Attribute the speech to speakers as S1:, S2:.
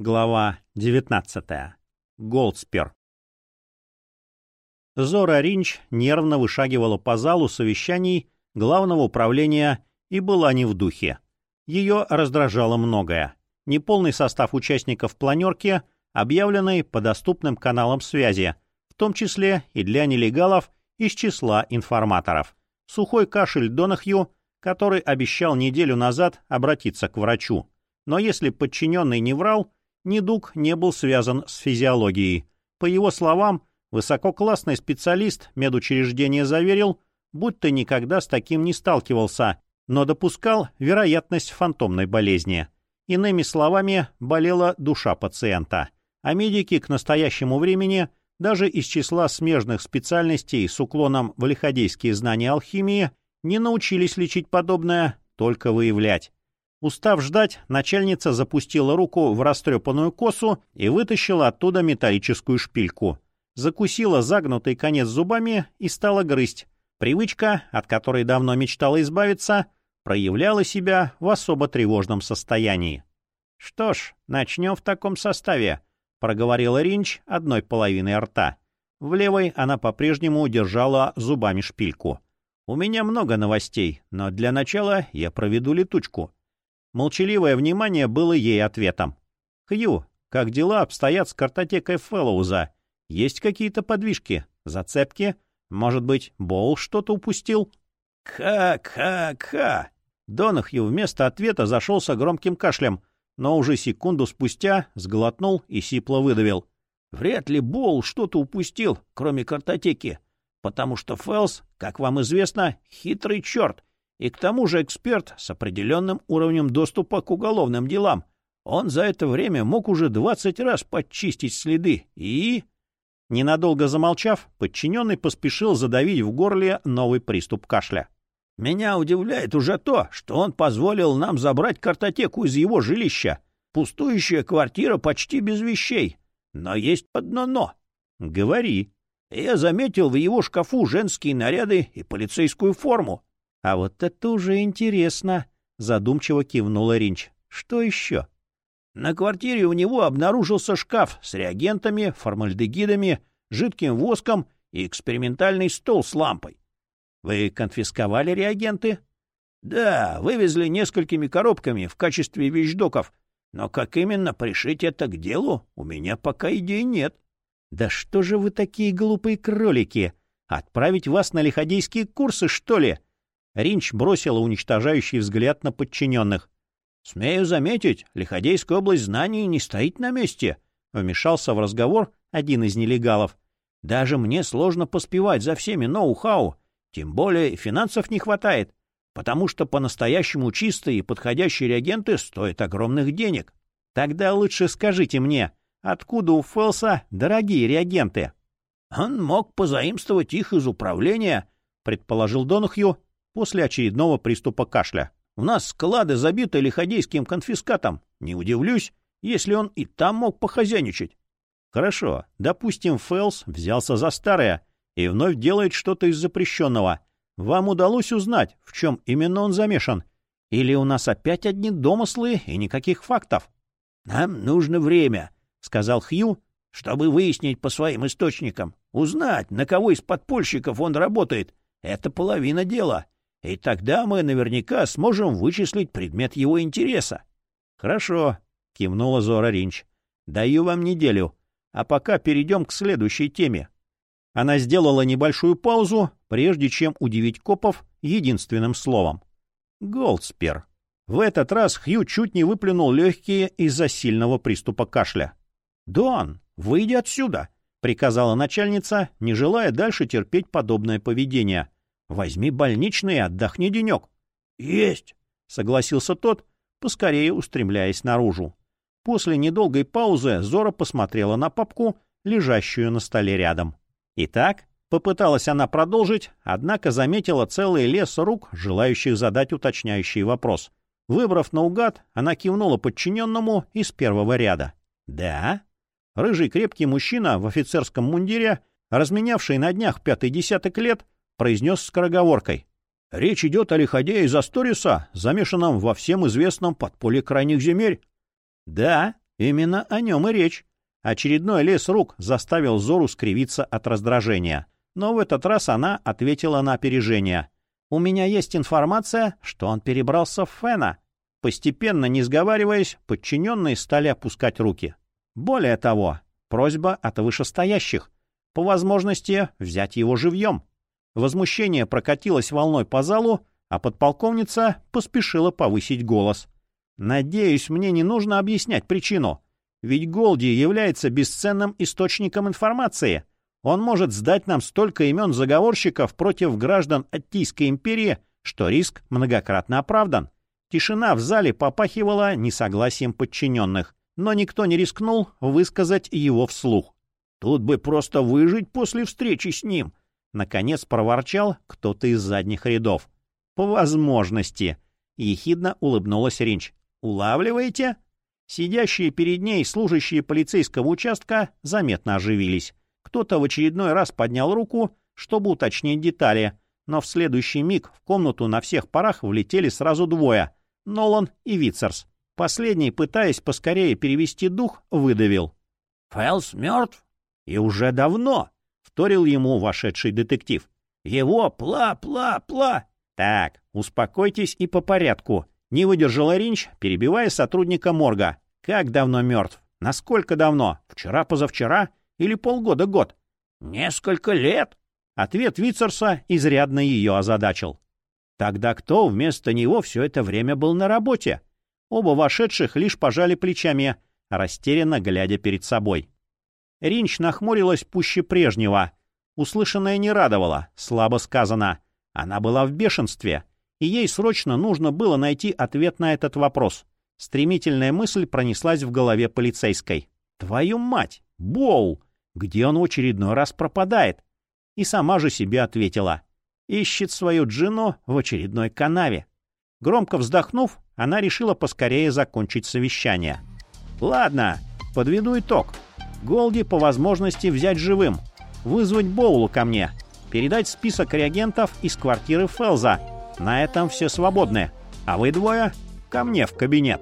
S1: Глава 19. Голдспер. Зора Ринч нервно вышагивала по залу совещаний Главного управления и была не в духе. Ее раздражало многое. Неполный состав участников планерки, объявленный по доступным каналам связи, в том числе и для нелегалов из числа информаторов. Сухой кашель Донахью, который обещал неделю назад обратиться к врачу. Но если подчиненный не врал, недуг не был связан с физиологией. По его словам, высококлассный специалист медучреждения заверил, будто никогда с таким не сталкивался, но допускал вероятность фантомной болезни. Иными словами, болела душа пациента. А медики к настоящему времени даже из числа смежных специальностей с уклоном в лиходейские знания алхимии не научились лечить подобное, только выявлять. Устав ждать, начальница запустила руку в растрепанную косу и вытащила оттуда металлическую шпильку. Закусила загнутый конец зубами и стала грызть. Привычка, от которой давно мечтала избавиться, проявляла себя в особо тревожном состоянии. «Что ж, начнем в таком составе», — проговорила Ринч одной половиной рта. В левой она по-прежнему удержала зубами шпильку. «У меня много новостей, но для начала я проведу летучку». Молчаливое внимание было ей ответом. «Хью, как дела обстоят с картотекой Фэллоуза? Есть какие-то подвижки? Зацепки? Может быть, Боул что-то упустил?» «Ха-ха-ха!» Донахью вместо ответа зашелся громким кашлем, но уже секунду спустя сглотнул и сипло выдавил. «Вряд ли Боул что-то упустил, кроме картотеки, потому что Фэлс, как вам известно, хитрый черт, и к тому же эксперт с определенным уровнем доступа к уголовным делам. Он за это время мог уже двадцать раз подчистить следы и... Ненадолго замолчав, подчиненный поспешил задавить в горле новый приступ кашля. «Меня удивляет уже то, что он позволил нам забрать картотеку из его жилища. Пустующая квартира почти без вещей. Но есть одно «но». «Говори». Я заметил в его шкафу женские наряды и полицейскую форму. А вот это уже интересно, задумчиво кивнула Ринч. Что еще? На квартире у него обнаружился шкаф с реагентами, формальдегидами, жидким воском и экспериментальный стол с лампой. Вы конфисковали реагенты? Да, вывезли несколькими коробками в качестве вещдоков. Но как именно пришить это к делу, у меня пока идей нет. Да что же вы такие глупые кролики? Отправить вас на лиходейские курсы, что ли? Ринч бросила уничтожающий взгляд на подчиненных. «Смею заметить, Лиходейская область знаний не стоит на месте», — вмешался в разговор один из нелегалов. «Даже мне сложно поспевать за всеми ноу-хау, тем более финансов не хватает, потому что по-настоящему чистые и подходящие реагенты стоят огромных денег. Тогда лучше скажите мне, откуда у Фелса дорогие реагенты?» «Он мог позаимствовать их из управления», — предположил Донахью, после очередного приступа кашля. «У нас склады забиты лиходейским конфискатом. Не удивлюсь, если он и там мог похозяйничать». «Хорошо, допустим, Фэлс взялся за старое и вновь делает что-то из запрещенного. Вам удалось узнать, в чем именно он замешан? Или у нас опять одни домыслы и никаких фактов?» «Нам нужно время», — сказал Хью, — «чтобы выяснить по своим источникам, узнать, на кого из подпольщиков он работает. Это половина дела. И тогда мы наверняка сможем вычислить предмет его интереса. — Хорошо, — кивнула Зора Ринч. — Даю вам неделю. А пока перейдем к следующей теме. Она сделала небольшую паузу, прежде чем удивить копов единственным словом. Голдспер. В этот раз Хью чуть не выплюнул легкие из-за сильного приступа кашля. «Дон, выйди отсюда!» — приказала начальница, не желая дальше терпеть подобное поведение. Возьми больничный и отдохни денек. — Есть, — согласился тот, поскорее устремляясь наружу. После недолгой паузы Зора посмотрела на папку, лежащую на столе рядом. Итак, попыталась она продолжить, однако заметила целый лес рук, желающих задать уточняющий вопрос. Выбрав наугад, она кивнула подчиненному из первого ряда. «Да?» Рыжий крепкий мужчина в офицерском мундире, разменявший на днях пятый десяток лет, произнес скороговоркой. Речь идет о лиходее из Асториса, замешанном во всем известном подполье крайних земель. — Да, Именно о нем и речь. Очередной лес рук заставил Зору скривиться от раздражения. Но в этот раз она ответила на опережение. «У меня есть информация, что он перебрался в Фена». Постепенно, не сговариваясь, подчиненные стали опускать руки. Более того, просьба от вышестоящих. По возможности взять его живьем. Возмущение прокатилось волной по залу, а подполковница поспешила повысить голос. «Надеюсь, мне не нужно объяснять причину. Ведь Голди является бесценным источником информации. Он может сдать нам столько имен заговорщиков против граждан Аттийской империи, что риск многократно оправдан. Тишина в зале попахивала несогласием подчиненных, но никто не рискнул высказать его вслух. «Тут бы просто выжить после встречи с ним!» Наконец проворчал кто-то из задних рядов. «По возможности!» — ехидно улыбнулась Ринч. «Улавливаете?» Сидящие перед ней служащие полицейского участка заметно оживились. Кто-то в очередной раз поднял руку, чтобы уточнить детали, но в следующий миг в комнату на всех парах влетели сразу двое — Нолан и Вицерс. Последний, пытаясь поскорее перевести дух, выдавил. «Фэлс мертв?» «И уже давно!» — вторил ему вошедший детектив. «Его пла-пла-пла!» «Так, успокойтесь и по порядку», не выдержала Ринч, перебивая сотрудника морга. «Как давно мертв? Насколько давно? Вчера-позавчера? Или полгода-год?» «Несколько лет!» Ответ Вицерса изрядно ее озадачил. Тогда кто вместо него все это время был на работе? Оба вошедших лишь пожали плечами, растерянно глядя перед собой. Ринч нахмурилась пуще прежнего. Услышанное не радовало, слабо сказано. Она была в бешенстве и ей срочно нужно было найти ответ на этот вопрос. Стремительная мысль пронеслась в голове полицейской. «Твою мать! Боул! Где он в очередной раз пропадает?» И сама же себе ответила. «Ищет свою Джину в очередной канаве». Громко вздохнув, она решила поскорее закончить совещание. «Ладно, подведу итог. Голди по возможности взять живым, вызвать Боулу ко мне, передать список реагентов из квартиры Фелза, на этом все свободны. А вы двое ко мне в кабинет.